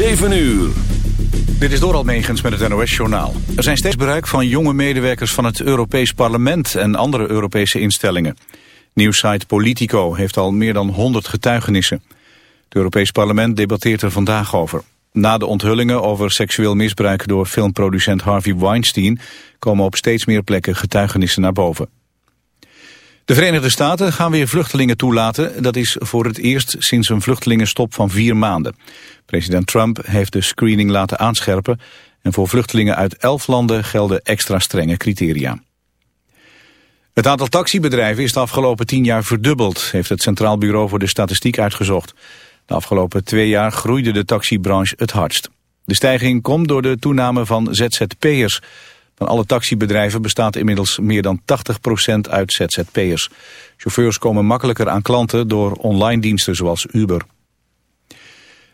7 uur. Dit is Doral Megens met het NOS-journaal. Er zijn steeds bereik van jonge medewerkers van het Europees Parlement en andere Europese instellingen. Nieuwsite Politico heeft al meer dan 100 getuigenissen. Het Europees Parlement debatteert er vandaag over. Na de onthullingen over seksueel misbruik door filmproducent Harvey Weinstein... komen op steeds meer plekken getuigenissen naar boven. De Verenigde Staten gaan weer vluchtelingen toelaten. Dat is voor het eerst sinds een vluchtelingenstop van vier maanden. President Trump heeft de screening laten aanscherpen... en voor vluchtelingen uit elf landen gelden extra strenge criteria. Het aantal taxibedrijven is de afgelopen tien jaar verdubbeld... heeft het Centraal Bureau voor de Statistiek uitgezocht. De afgelopen twee jaar groeide de taxibranche het hardst. De stijging komt door de toename van ZZP'ers... Van alle taxibedrijven bestaat inmiddels meer dan 80% uit ZZP'ers. Chauffeurs komen makkelijker aan klanten door online diensten zoals Uber.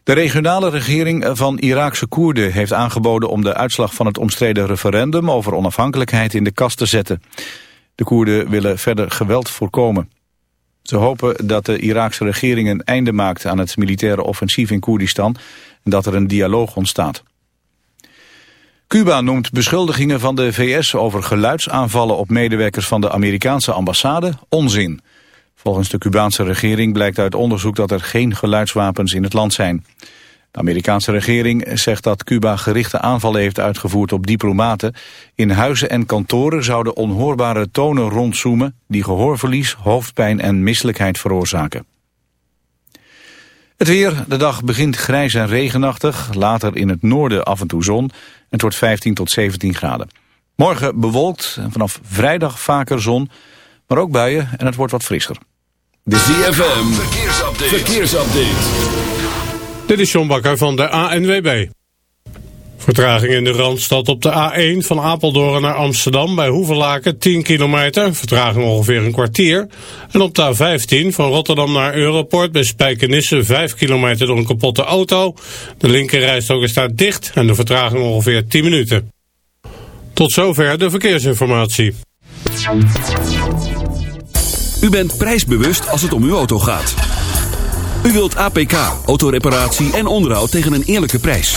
De regionale regering van Iraakse Koerden heeft aangeboden om de uitslag van het omstreden referendum over onafhankelijkheid in de kast te zetten. De Koerden willen verder geweld voorkomen. Ze hopen dat de Iraakse regering een einde maakt aan het militaire offensief in Koerdistan en dat er een dialoog ontstaat. Cuba noemt beschuldigingen van de VS over geluidsaanvallen op medewerkers van de Amerikaanse ambassade onzin. Volgens de Cubaanse regering blijkt uit onderzoek dat er geen geluidswapens in het land zijn. De Amerikaanse regering zegt dat Cuba gerichte aanvallen heeft uitgevoerd op diplomaten. In huizen en kantoren zouden onhoorbare tonen rondzoomen die gehoorverlies, hoofdpijn en misselijkheid veroorzaken. Het weer, de dag begint grijs en regenachtig. Later in het noorden af en toe zon. Het wordt 15 tot 17 graden. Morgen bewolkt en vanaf vrijdag vaker zon. Maar ook buien en het wordt wat frisser. De ZFM, verkeersupdate. verkeersupdate. Dit is John Bakker van de ANWB. Vertraging in de Randstad op de A1 van Apeldoorn naar Amsterdam bij Hoevelaken 10 kilometer, vertraging ongeveer een kwartier. En op de A15 van Rotterdam naar Europort bij Spijkenisse 5 kilometer door een kapotte auto. De linkerrijstrook staat dicht en de vertraging ongeveer 10 minuten. Tot zover de verkeersinformatie. U bent prijsbewust als het om uw auto gaat. U wilt APK, autoreparatie en onderhoud tegen een eerlijke prijs.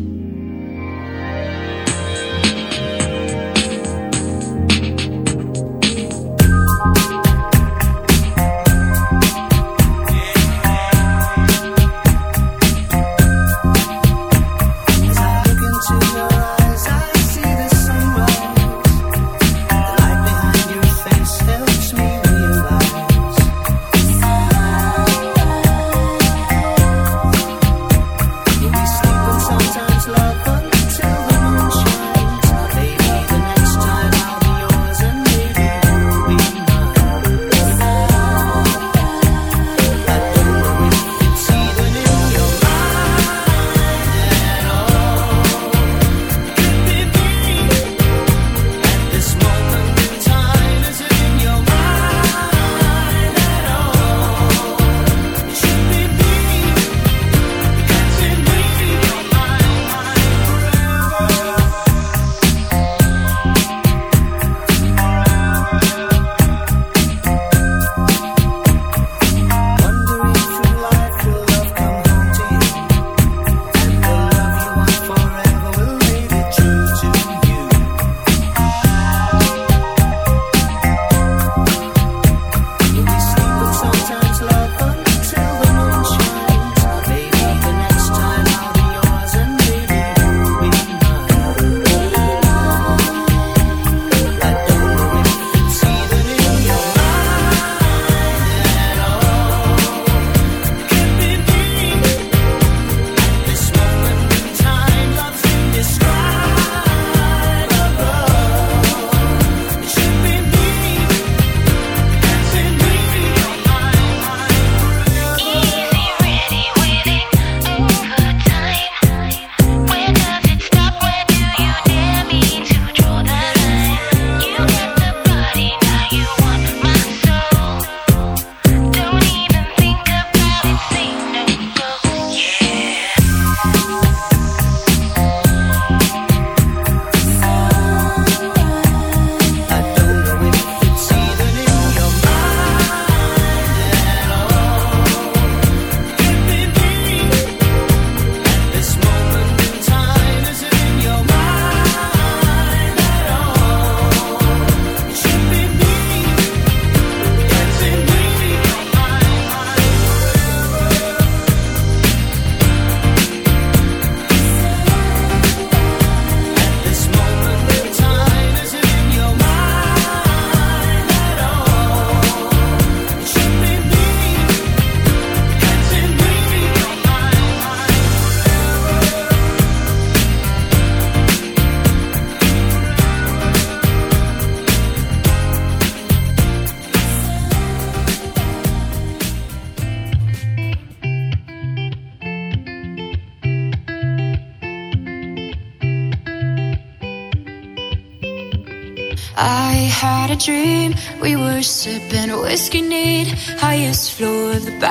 the back.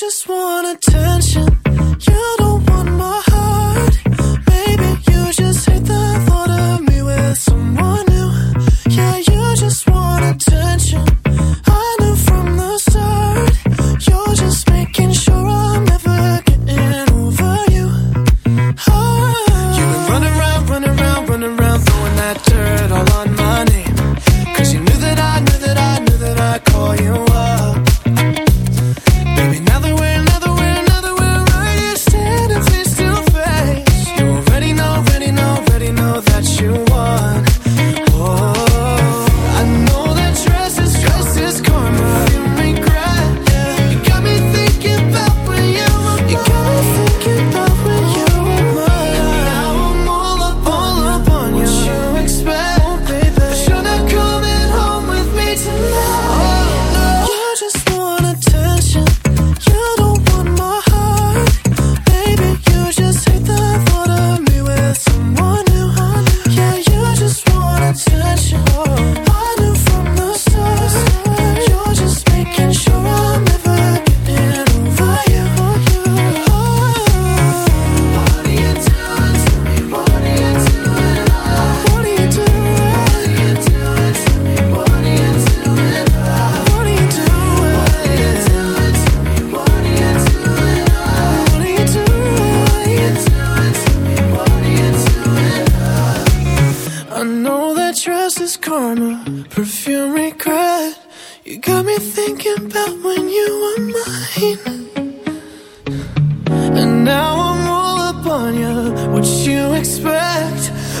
just want attention.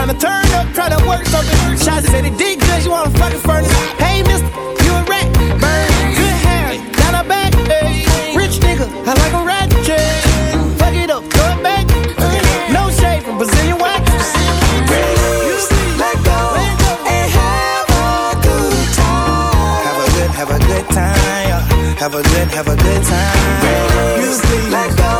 Trying to turn up, trying to work, something. the. Said he did good, you wanna fucking furnace. Hey, mister, you a rat. Burn, good hair, down a back. Hey. Rich nigga, I like a rat. Yeah. Fuck it up, come back. No shade from Brazilian wax. Let go and have a good time. Have a good, have a good time. Have a good, have a good time. You Music, let go.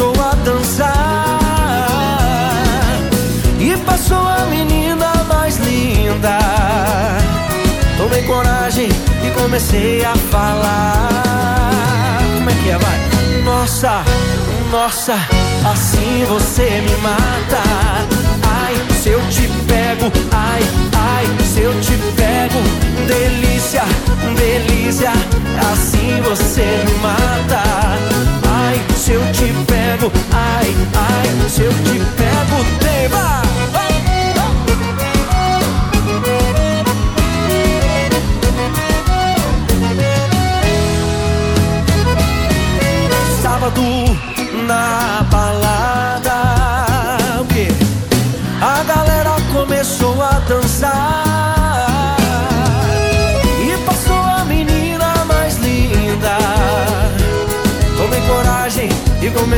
começou a dançar. E passou a menina mais linda. Tomei coragem e comecei a falar. Como é que é, vai? Nossa, nossa, assim você me mata. Ai, se eu te pego, ai, ai, se eu te pego. Delícia, delícia, assim você me mata pego, ai, ai, se eu te pego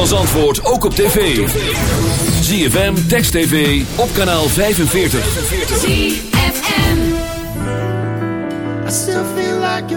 Als antwoord ook op tv. ZFM, Text TV, op kanaal 45. ZFM I still feel like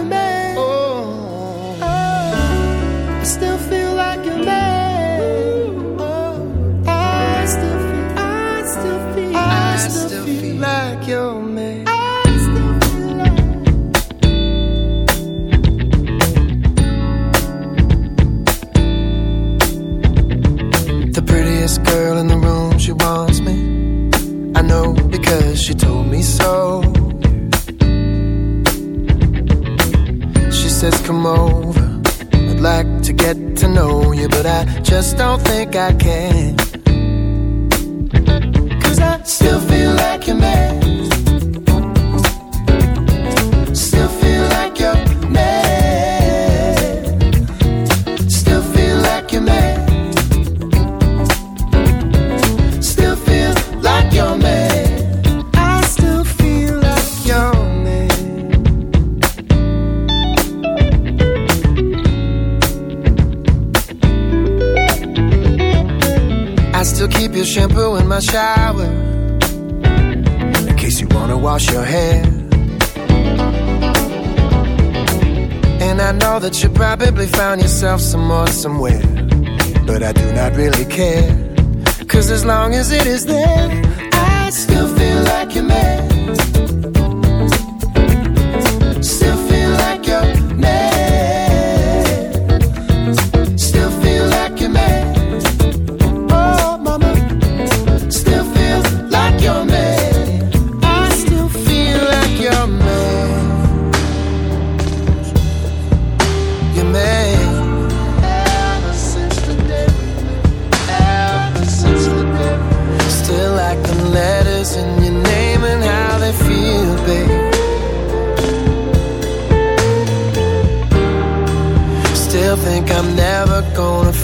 never gonna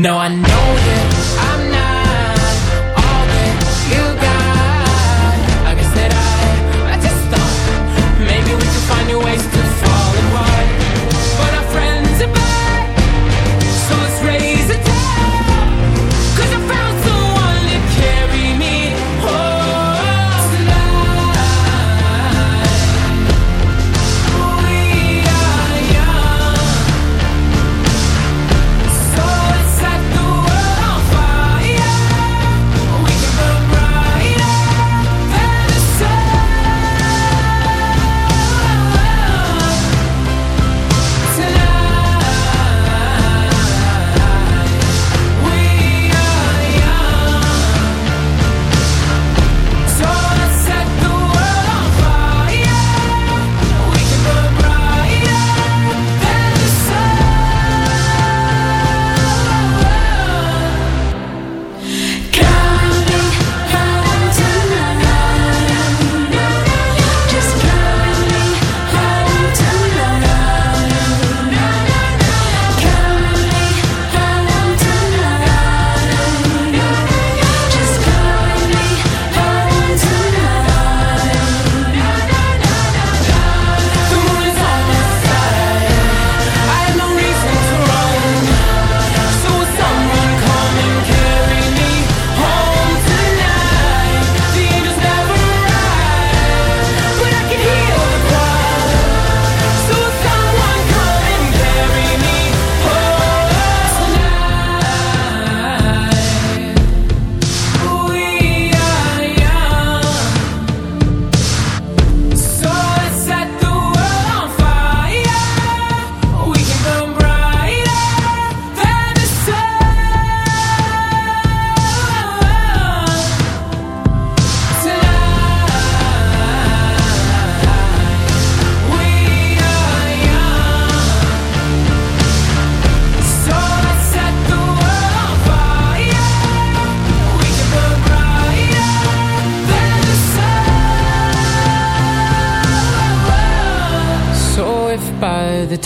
No, I know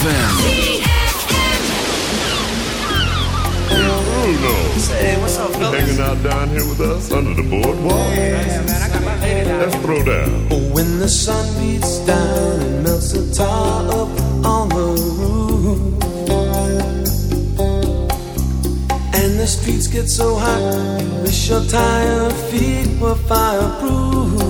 ZFM. Hey, what's up, fellas? Hanging out down here with us under the boardwalk. Let's throw down. Oh, when the sun beats down and melts the tar up on the roof And the streets get so hot You wish your tired feet were fireproof